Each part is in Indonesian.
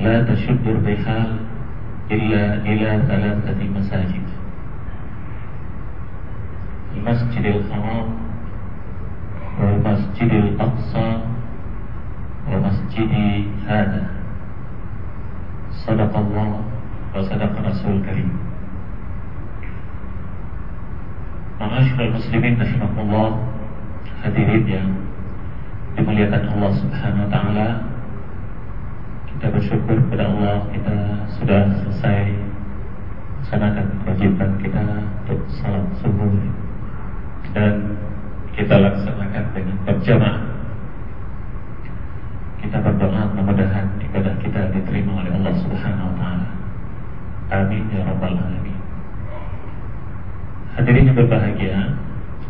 لا تشد الرحال إلا إلى ثلاثة مساجد المسجد الحرام والمسجد الأقصى ومسجد هذا صدق الله وصدق رسول الكريم Ma'asyiral muslimin rahimakumullah hadirin yang dimuliakan Allah Subhanahu wa taala. Kita bersyukur kepada Allah kita sudah selesai melaksanakan kewajiban kita untuk salat subuh dan kita laksanakan dengan berjamaah. Kita berdoa mudah-mudahan ibadah kita diterima oleh Allah Subhanahu wa taala. Amin ya rabbal alamin. Hadirin yang berbahagia,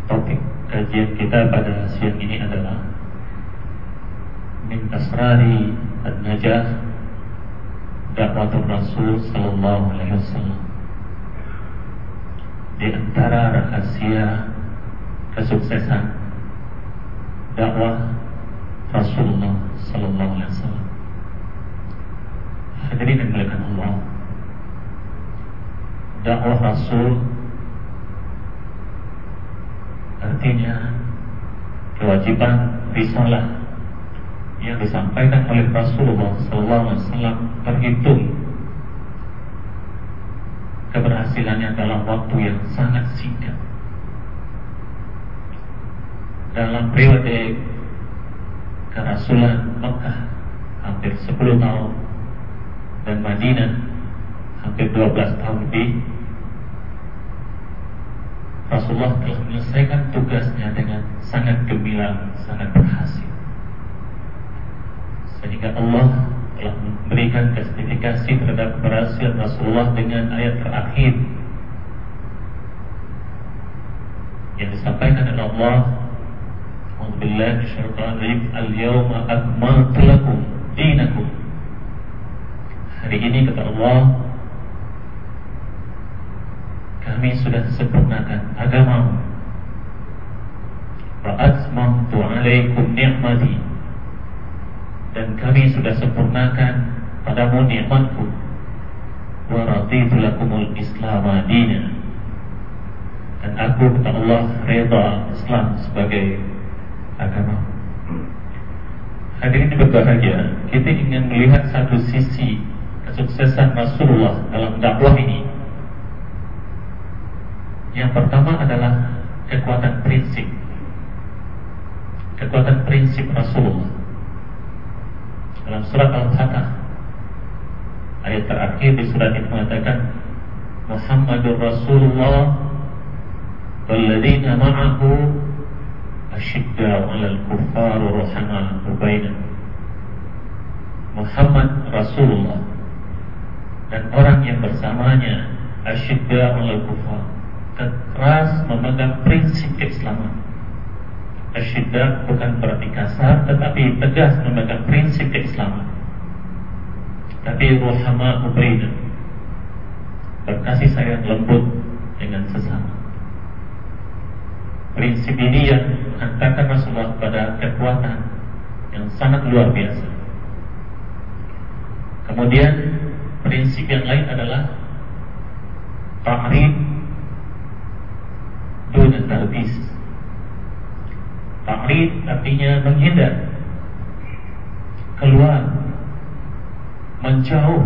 topik kajian kita pada siang ini adalah Min Asrari An-Najah Dakwatul Rasul Sallallahu Alaihi Wasallam. Di antara rahasia kesuksesan dakwah Rasulullah Sallallahu Alaihi Wasallam. Hadirin yang dimuliakan Allah Dakwah Rasul Artinya kewajiban risalah yang disampaikan oleh Rasulullah SAW terhitung keberhasilannya dalam waktu yang sangat singkat. Dalam periode kerasulan Mekah hampir 10 tahun dan Madinah hampir 12 tahun lebih Rasulullah telah menyelesaikan tugasnya dengan sangat gemilang, sangat berhasil. Sehingga Allah telah memberikan justifikasi terhadap keberhasilan Rasulullah dengan ayat terakhir yang disampaikan oleh Allah Alhamdulillah syaitan Al-yawma akmaltu lakum dinakum. Hari ini kata Allah kami sudah sempurnakan agama wa atmamtu alaikum ni'mati dan kami sudah sempurnakan padamu nikmatku wa raditu lakumul islam adina dan aku kata Allah reda Islam sebagai agama Hadirin berbahagia Kita ingin melihat satu sisi Kesuksesan Rasulullah dalam dakwah ini yang pertama adalah kekuatan prinsip. Kekuatan prinsip Rasulullah. Dalam surat Al-Fatah ayat terakhir di surat itu mengatakan Muhammadur Rasulullah ma'ahu 'alal kuffar. Muhammad Rasulullah dan orang yang bersamanya asyidda'u 'alal kuffar keras memegang prinsip keislaman. Asyiddah bukan berarti kasar, tetapi tegas memegang prinsip keislaman. Tapi ruhama ubaina berkasih sayang lembut dengan sesama. Prinsip ini yang menghantarkan Rasulullah pada kekuatan yang sangat luar biasa. Kemudian prinsip yang lain adalah ta'rif dun talbis. Ta'rif artinya menghindar, keluar, menjauh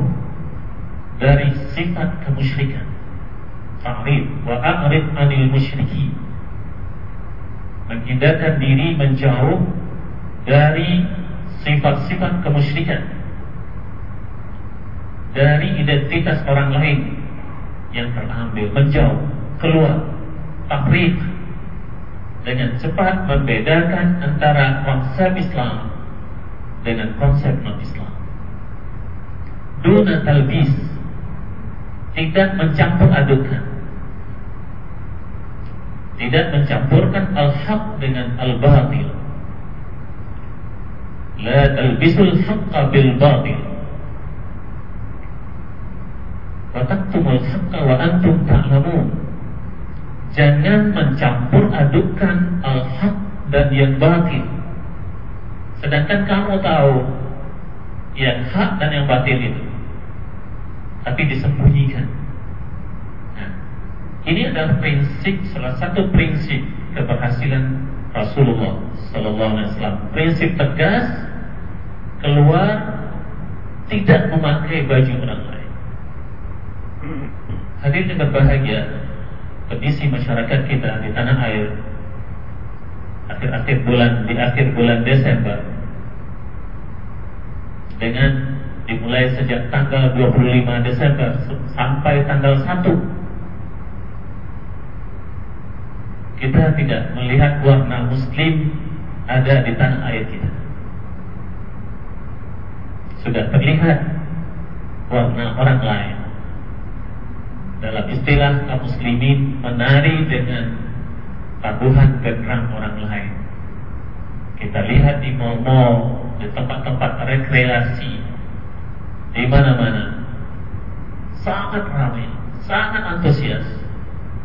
dari sifat kemusyrikan. Ta'rif wa a'rif anil musyriki. Menghindarkan diri menjauh dari sifat-sifat kemusyrikan. Dari identitas orang lain yang terambil, menjauh, keluar. Takrif dengan cepat membedakan antara konsep Islam dengan konsep non-Islam. Duna talbis tidak mencampur adukan. Tidak mencampurkan al-haq dengan al-batil. La talbisul haqqa bil batil. Wa taktumul haqqa wa antum ta'lamun. Ta Jangan mencampur adukan al-haq dan yang batil. Sedangkan kamu tahu yang hak dan yang batil itu. Tapi disembunyikan. Nah, ini adalah prinsip salah satu prinsip keberhasilan Rasulullah Sallallahu Alaihi Wasallam. Prinsip tegas keluar tidak memakai baju orang lain. Hadirin berbahagia, kondisi masyarakat kita di tanah air akhir-akhir bulan di akhir bulan Desember dengan dimulai sejak tanggal 25 Desember sampai tanggal 1 kita tidak melihat warna muslim ada di tanah air kita. Sudah terlihat warna orang lain dalam istilah kaum muslimin menari dengan tabuhan genderang orang lain. Kita lihat di mall-mall di tempat-tempat rekreasi di mana-mana. Sangat ramai sangat antusias.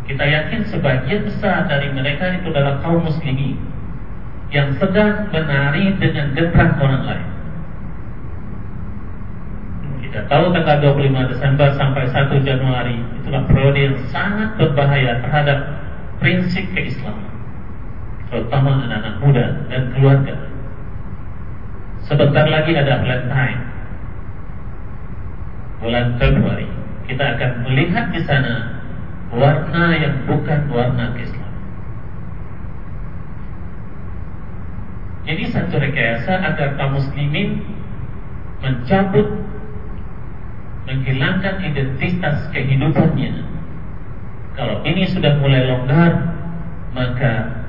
Kita yakin sebagian besar dari mereka itu adalah kaum muslimin yang sedang menari dengan genderang orang lain kita tahu tanggal 25 Desember sampai 1 Januari itulah periode yang sangat berbahaya terhadap prinsip keislaman terutama anak-anak muda dan keluarga. Sebentar lagi ada Valentine bulan Februari. Kita akan melihat di sana warna yang bukan warna Islam. Jadi satu rekayasa agar kaum muslimin mencabut menghilangkan identitas kehidupannya. Kalau ini sudah mulai longgar, maka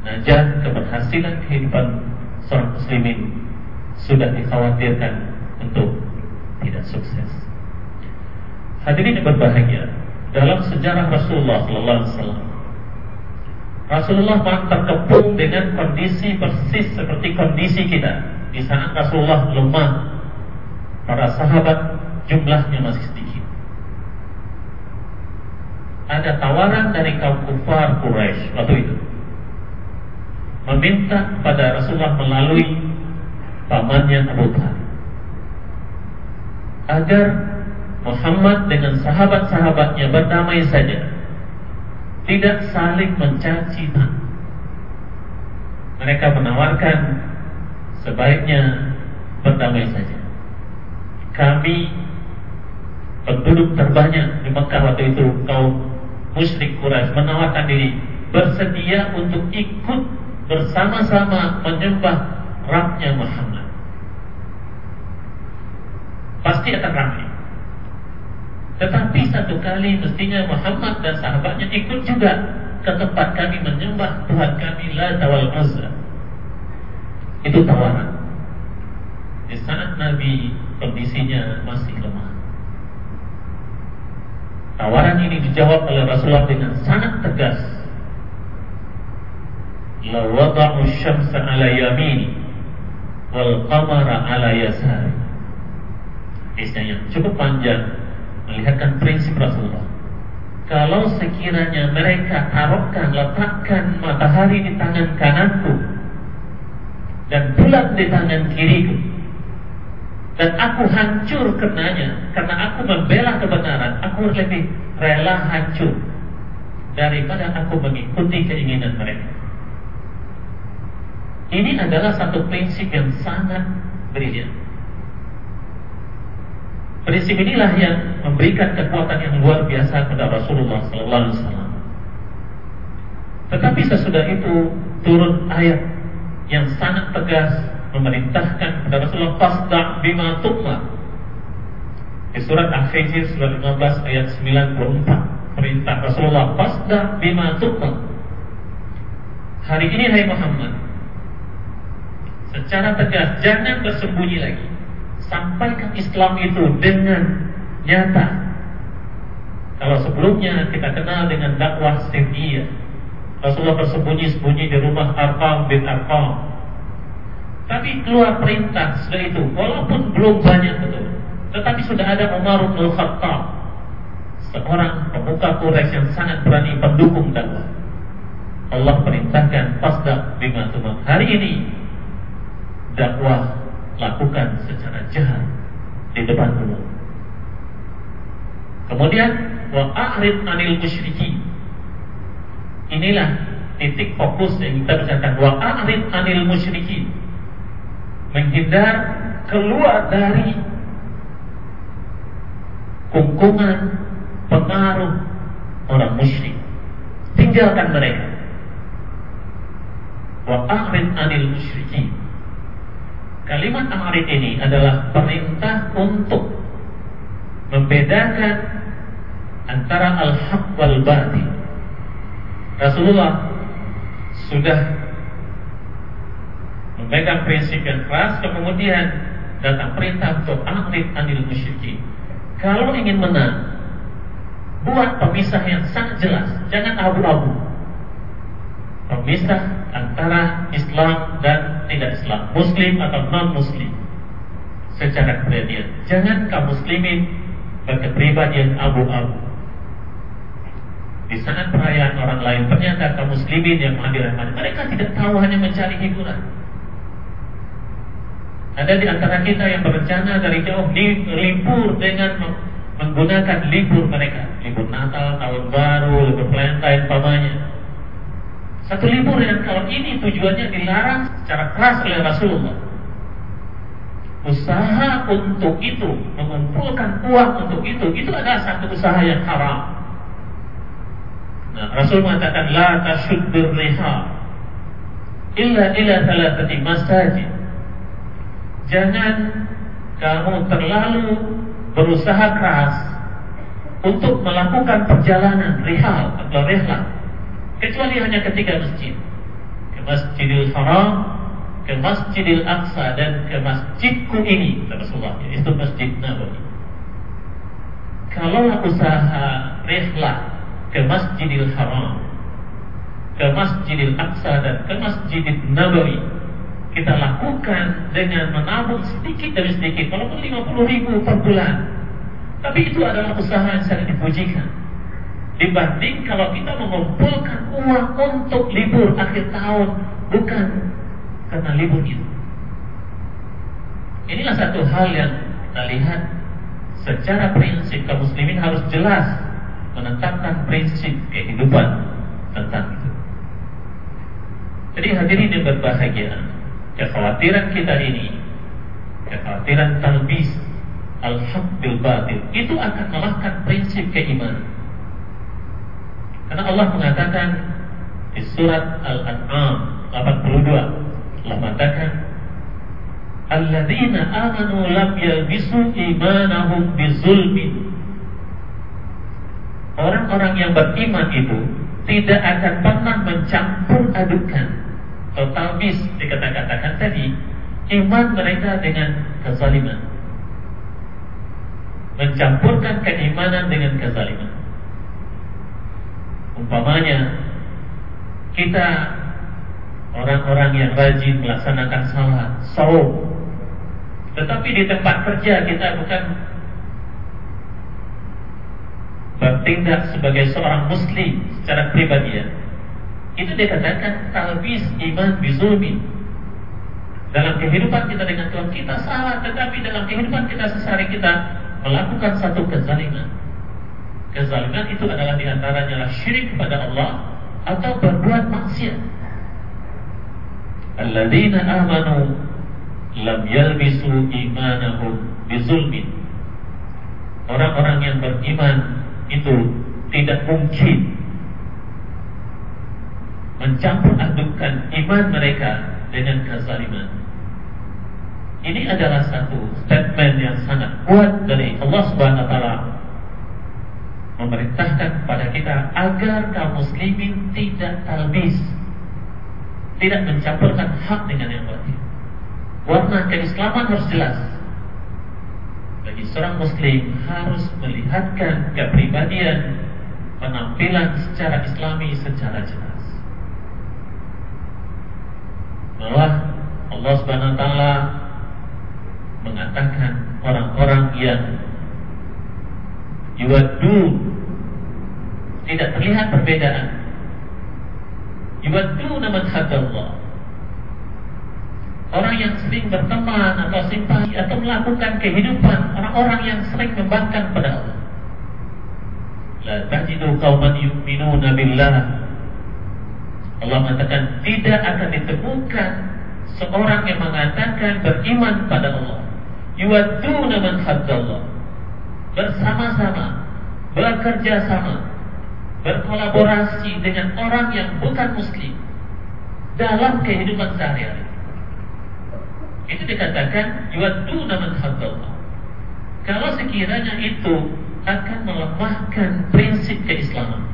najat keberhasilan kehidupan seorang muslimin sudah dikhawatirkan untuk tidak sukses. Hadirin yang berbahagia, dalam sejarah Rasulullah SAW, Rasulullah paling terkepung dengan kondisi persis seperti kondisi kita. Di saat Rasulullah lemah, para sahabat jumlahnya masih sedikit. Ada tawaran dari kaum kufar Quraisy waktu itu. Meminta kepada Rasulullah melalui pamannya Abu Talib agar Muhammad dengan sahabat-sahabatnya berdamai saja. Tidak saling mencaci mereka menawarkan sebaiknya berdamai saja. Kami penduduk terbanyak di Mekah waktu itu kaum musyrik Quraisy menawarkan diri bersedia untuk ikut bersama-sama menyembah Rabbnya Muhammad. Pasti akan ramai. Tetapi satu kali mestinya Muhammad dan sahabatnya ikut juga ke tempat kami menyembah Tuhan kami La Tawal Uzza. Itu tawaran. Di saat Nabi kondisinya masih lemah. Tawaran ini dijawab oleh Rasulullah dengan sangat tegas. La wada'u syamsa ala yamini wal qamara ala yasari. Kisah yang cukup panjang melihatkan prinsip Rasulullah. Kalau sekiranya mereka taruhkan, letakkan matahari di tangan kananku dan bulan di tangan kiriku, dan aku hancur karenanya karena aku membela kebenaran aku lebih rela hancur daripada aku mengikuti keinginan mereka. Ini adalah satu prinsip yang sangat brilian prinsip inilah yang memberikan kekuatan yang luar biasa kepada Rasulullah SAW tetapi sesudah itu turun ayat yang sangat tegas memerintahkan kepada Rasulullah fasda bima tu'mar. Di surat Al-Hijr surat 15 ayat 94 perintah Rasulullah fasda bima tu'mar. Hari ini hai Muhammad secara tegas jangan bersembunyi lagi. Sampaikan Islam itu dengan nyata. Kalau sebelumnya kita kenal dengan dakwah sirriyah, Rasulullah bersembunyi-sembunyi di rumah Arqam bin Arqam tapi keluar perintah sudah itu, walaupun belum banyak betul. Tetapi sudah ada Umar bin Khattab seorang pemuka Quraisy yang sangat berani pendukung dakwah. Allah perintahkan pasdak bima tumam. Hari ini dakwah lakukan secara jahat di depan umum. Kemudian wa a'rid anil musyrikin. Inilah titik fokus yang kita bicarakan wa a'rid anil musyrikin. Menghindar keluar dari kungkungan pengaruh orang musyrik. Tinggalkan mereka. Wa a'rid anil musyrikin. Kalimat a'rid ini adalah perintah untuk membedakan antara al-haq wal batil. Rasulullah sudah memegang prinsip yang keras, kemudian datang perintah untuk a'rid anil musyrikin. Kalau ingin menang, buat pemisah yang sangat jelas, jangan abu-abu. Pemisah antara Islam dan tidak Islam, Muslim atau non-Muslim. Secara kepribadian, jangan kaum muslimin berkepribadian abu-abu. Di saat perayaan orang lain, ternyata kaum muslimin yang mengambil rahmat, mereka tidak tahu hanya mencari hiburan. Ada di antara kita yang berencana dari jauh libur dengan menggunakan libur mereka, libur Natal, tahun baru, libur Valentine, pamannya. Satu libur yang kalau ini tujuannya dilarang secara keras oleh Rasulullah. Usaha untuk itu, mengumpulkan uang untuk itu, itu adalah satu usaha yang haram. Nah, Rasul mengatakan la tashuddur riha illa ila thalathati masajid. Jangan kamu terlalu berusaha keras untuk melakukan perjalanan rihal atau rihlah kecuali hanya ketiga masjid. Ke Masjidil Haram ke Masjidil Aqsa dan ke masjidku ini Rasulullah itu Masjid Nabawi. Kalau usaha rihlah ke Masjidil Haram ke Masjidil Aqsa dan ke Masjidil Nabawi kita lakukan dengan menabung sedikit demi sedikit, walaupun 50 ribu per bulan. Tapi itu adalah usaha yang sangat dipujikan. Dibanding kalau kita mengumpulkan uang untuk libur akhir tahun, bukan karena libur itu. Inilah satu hal yang kita lihat secara prinsip kaum muslimin harus jelas menetapkan prinsip kehidupan tentang itu. Jadi hadirin yang berbahagia, kekhawatiran kita ini, kekhawatiran talbis al-haq bil batil, itu akan melahkan prinsip keimanan. Karena Allah mengatakan di surat Al-An'am 82, Allah mengatakan Alladzina amanu lam yalbisu imanahum bizulmin. Orang-orang yang beriman itu tidak akan pernah mencampur adukan atau talbis dikatakan tadi iman mereka dengan kezaliman. Mencampurkan keimanan dengan kezaliman. Umpamanya kita orang-orang yang rajin melaksanakan salat saum. Tetapi di tempat kerja kita bukan bertindak sebagai seorang muslim secara pribadi ya itu dikatakan talbis iman bizulmi. Dalam kehidupan kita dengan Tuhan kita salah, tetapi dalam kehidupan kita sehari kita melakukan satu kezaliman. Kezaliman itu adalah di antaranya syirik kepada Allah atau berbuat maksiat. Alladzina amanu lam yalbisu imanahum bizulmin. Orang-orang yang beriman itu tidak mungkin mencampur adukkan iman mereka dengan kezaliman. Ini adalah satu statement yang sangat kuat dari Allah Subhanahu wa taala memerintahkan kepada kita agar kaum muslimin tidak talbis, tidak mencampurkan hak dengan yang batil. Warna keislaman harus jelas. Bagi seorang muslim harus melihatkan kepribadian penampilan secara islami secara jelas. Bahwa Allah Subhanahu wa taala mengatakan orang-orang yang yuwaddu tidak terlihat perbedaan. Yuwadduna man hadallah. Orang yang sering berteman atau simpati atau melakukan kehidupan orang-orang yang sering membangkang pada Allah. La tajidu qauman yu'minuna billah. Allah mengatakan tidak akan ditemukan seorang yang mengatakan beriman pada Allah. Yuwadduna man haddallah. Bersama-sama, bekerja sama, berkolaborasi dengan orang yang bukan muslim dalam kehidupan sehari-hari. Itu dikatakan yuwadduna man haddallah. Kalau sekiranya itu akan melemahkan prinsip keislaman.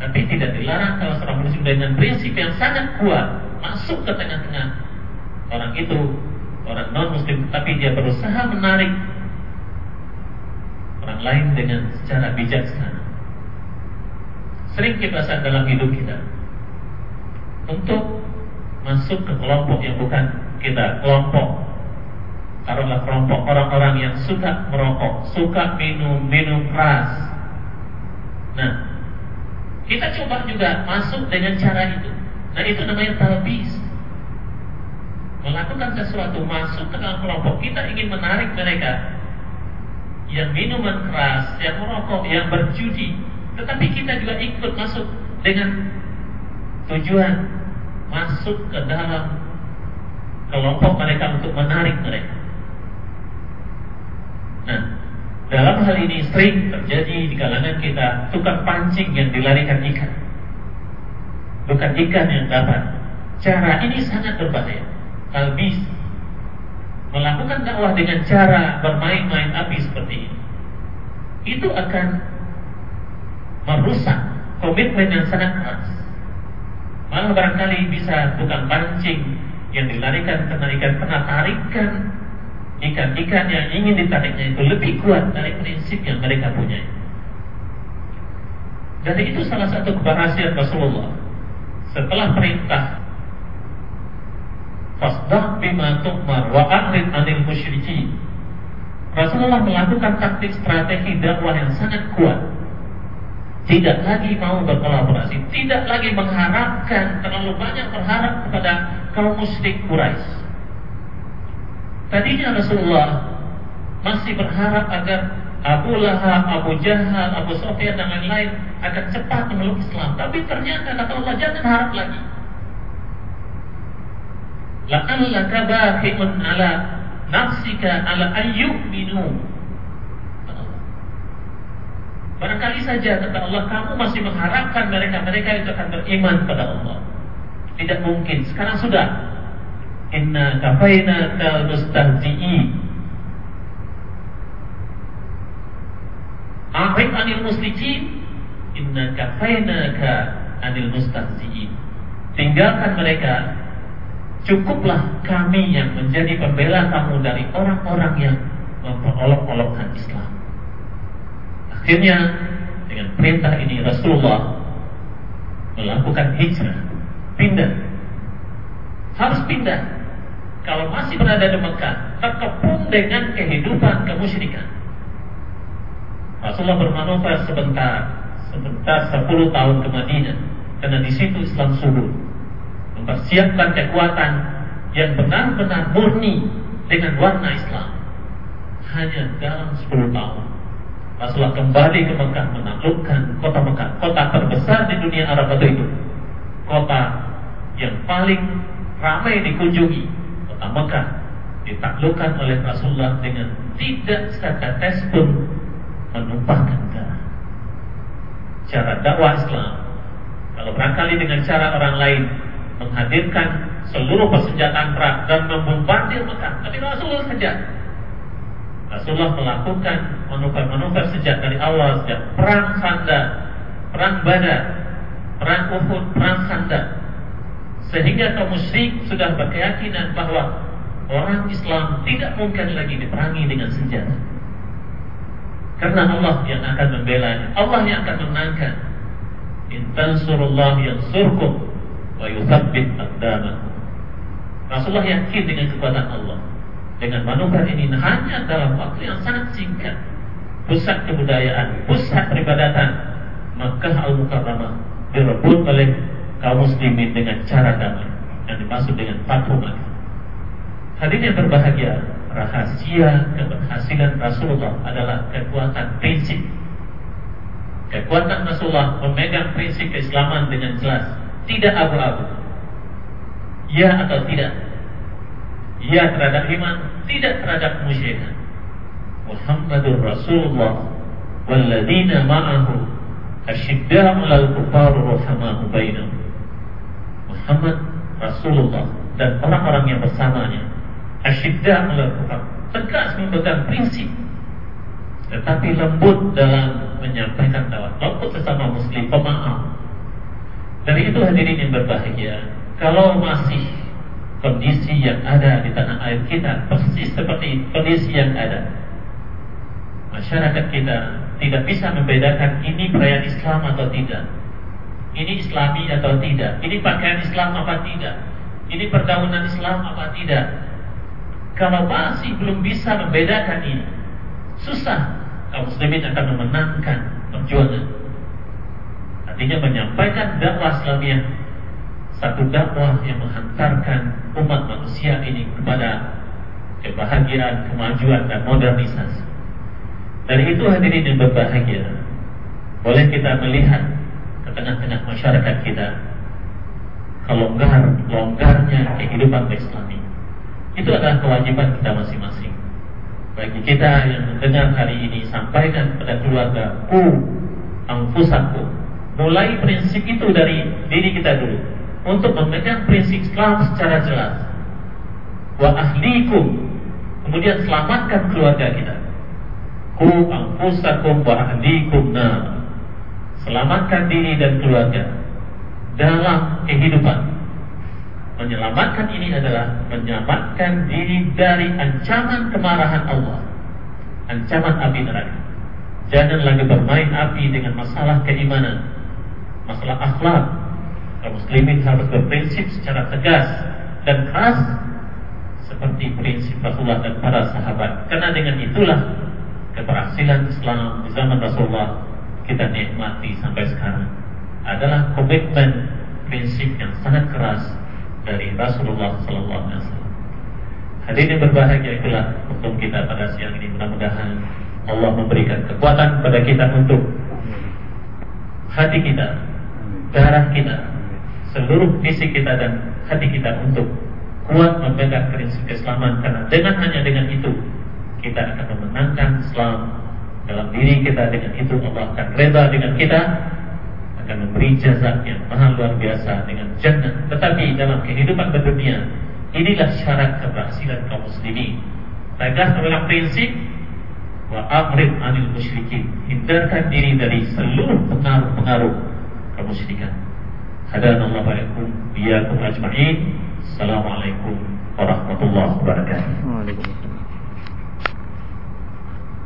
Tapi tidak dilarang kalau seorang muslim dengan prinsip yang sangat kuat masuk ke tengah-tengah orang itu, orang non muslim, tapi dia berusaha menarik orang lain dengan secara bijaksana. Sering kita saat dalam hidup kita untuk masuk ke kelompok yang bukan kita kelompok taruhlah kelompok orang-orang yang suka merokok, suka minum minum keras. Nah, kita coba juga masuk dengan cara itu. Nah, itu namanya talbis. Melakukan sesuatu masuk ke dalam kelompok kita ingin menarik mereka yang minuman keras, yang merokok, yang berjudi, tetapi kita juga ikut masuk dengan tujuan masuk ke dalam kelompok mereka untuk menarik mereka. Nah, dalam hal ini sering terjadi di kalangan kita tukang pancing yang dilarikan ikan. Bukan ikan yang dapat. Cara ini sangat berbahaya. Talbis melakukan dakwah dengan cara bermain-main api seperti ini. Itu akan merusak komitmen yang sangat keras. Malah barangkali bisa tukang pancing yang dilarikan karena ikan tarikan ikan-ikan yang ingin ditariknya itu lebih kuat dari prinsip yang mereka punya. Jadi itu salah satu keberhasilan Rasulullah. Setelah perintah Fasdah bima tu'mar wa a'rid anil musyrikin. Rasulullah melakukan taktik strategi dakwah yang sangat kuat tidak lagi mau berkolaborasi, tidak lagi mengharapkan terlalu banyak berharap kepada kaum musyrik Quraisy. Tadinya Rasulullah masih berharap agar Abu Lahab, Abu Jahal, Abu Sufyan dan lain-lain akan cepat memeluk Islam. Tapi ternyata kata Allah jangan harap lagi. La'allaka baqi'un ala nafsika ala ayyuminu Barangkali saja kata Allah kamu masih mengharapkan mereka-mereka itu akan beriman pada Allah. Tidak mungkin. Sekarang sudah. Inna kafaina kal mustahzi'i. Arif anil muslimin. Inna kafaina ka anil mustahzi'i. Tinggalkan mereka. Cukuplah kami yang menjadi pembela kamu dari orang-orang yang memperolok-olokkan Islam. Akhirnya dengan perintah ini Rasulullah melakukan hijrah, pindah. Harus pindah. Kalau masih berada di Mekah, terkepung dengan kehidupan kemusyrikan. Rasulullah bermanuver sebentar, sebentar 10 tahun ke Madinah, karena di situ Islam subur, mempersiapkan kekuatan yang benar-benar murni dengan warna Islam. Hanya dalam 10 tahun Rasulullah kembali ke Mekah menaklukkan kota Mekah, kota terbesar di dunia Arab waktu itu. Kota yang paling ramai dikunjungi, Mekah ditaklukkan oleh Rasulullah dengan tidak setetes pun menumpahkan darah. Cara dakwah Islam, kalau barangkali dengan cara orang lain menghadirkan seluruh persenjataan perang dan membombardir Mekah, tapi Rasulullah saja Rasulullah melakukan manuver-manuver sejak dari awal sejak perang Khandaq, perang Badar, perang Uhud, perang Khandaq. Sehingga kaum musyrik sudah berkeyakinan bahwa orang Islam tidak mungkin lagi diperangi dengan senjata. Karena Allah yang akan membela, Allah yang akan menangkan. Intan surullah yang surkum wa yuthabbit aqdamakum. Rasulullah yakin dengan kekuatan Allah dengan manuver ini hanya dalam waktu yang sangat singkat pusat kebudayaan, pusat peribadatan Makkah Al-Mukarramah direbut oleh kaum muslimin dengan cara damai yang dimaksud dengan Makkah. Hadirin yang berbahagia, rahasia keberhasilan Rasulullah adalah kekuatan prinsip. Kekuatan Rasulullah memegang prinsip keislaman dengan jelas, tidak abu-abu. Ya atau tidak. Ya terhadap iman, tidak terhadap musyrikan. Muhammadur Rasulullah walladzina ma'ahu asyidda'u 'alal kufar rahama'u bainahum. Muhammad Rasulullah dan orang-orang yang bersamanya. Asyidda ala kufar tegas memegang prinsip. Tetapi lembut dalam menyampaikan dakwah lembut sesama muslim pemaaf. Dari itu hadirin yang berbahagia kalau masih kondisi yang ada di tanah air kita persis seperti kondisi yang ada masyarakat kita tidak bisa membedakan ini perayaan Islam atau tidak ini Islami atau tidak ini pakaian Islam apa tidak ini pergaulan Islam apa tidak kalau masih belum bisa membedakan ini, susah kaum muslimin akan memenangkan perjuangan. Artinya menyampaikan dakwah Islamiyah satu dakwah yang menghantarkan umat manusia ini kepada kebahagiaan, kemajuan dan modernisasi. Dari itu hadirin yang berbahagia, boleh kita melihat tengah-tengah masyarakat kita kelonggar longgarnya kehidupan Islami. Itu adalah kewajiban kita masing-masing. Bagi kita yang mendengar hari ini, sampaikan kepada keluarga, ku angfusaku. Mulai prinsip itu dari diri kita dulu. Untuk memegang prinsip Islam secara jelas. Wa ahlikum. Kemudian selamatkan keluarga kita. Ku angfusakum wa ahlikum na. Selamatkan diri dan keluarga dalam kehidupan Menyelamatkan ini adalah menyelamatkan diri dari ancaman kemarahan Allah. Ancaman api neraka. Jangan lagi bermain api dengan masalah keimanan, masalah akhlak. Kaum muslimin harus berprinsip secara tegas dan keras seperti prinsip Rasulullah dan para sahabat. Karena dengan itulah keberhasilan Islam di zaman Rasulullah kita nikmati sampai sekarang adalah komitmen prinsip yang sangat keras dari Rasulullah Sallallahu Alaihi Wasallam. Hadirin berbahagia itulah untuk kita pada siang ini mudah-mudahan Allah memberikan kekuatan pada kita untuk hati kita, darah kita, seluruh fisik kita dan hati kita untuk kuat memegang prinsip keislaman karena dengan hanya dengan itu kita akan memenangkan Islam dalam diri kita dengan itu Allah akan reda dengan kita akan memberi jazak yang mahal luar biasa dengan jannah. Tetapi dalam kehidupan berdunia, inilah syarat keberhasilan kaum muslimin. Tegas dalam prinsip wa amrid anil musyrikin. Hindarkan diri dari seluruh pengaruh-pengaruh kemusyrikan. Hadanallahu wa yakum biyakum ajma'in. Assalamualaikum warahmatullahi wabarakatuh.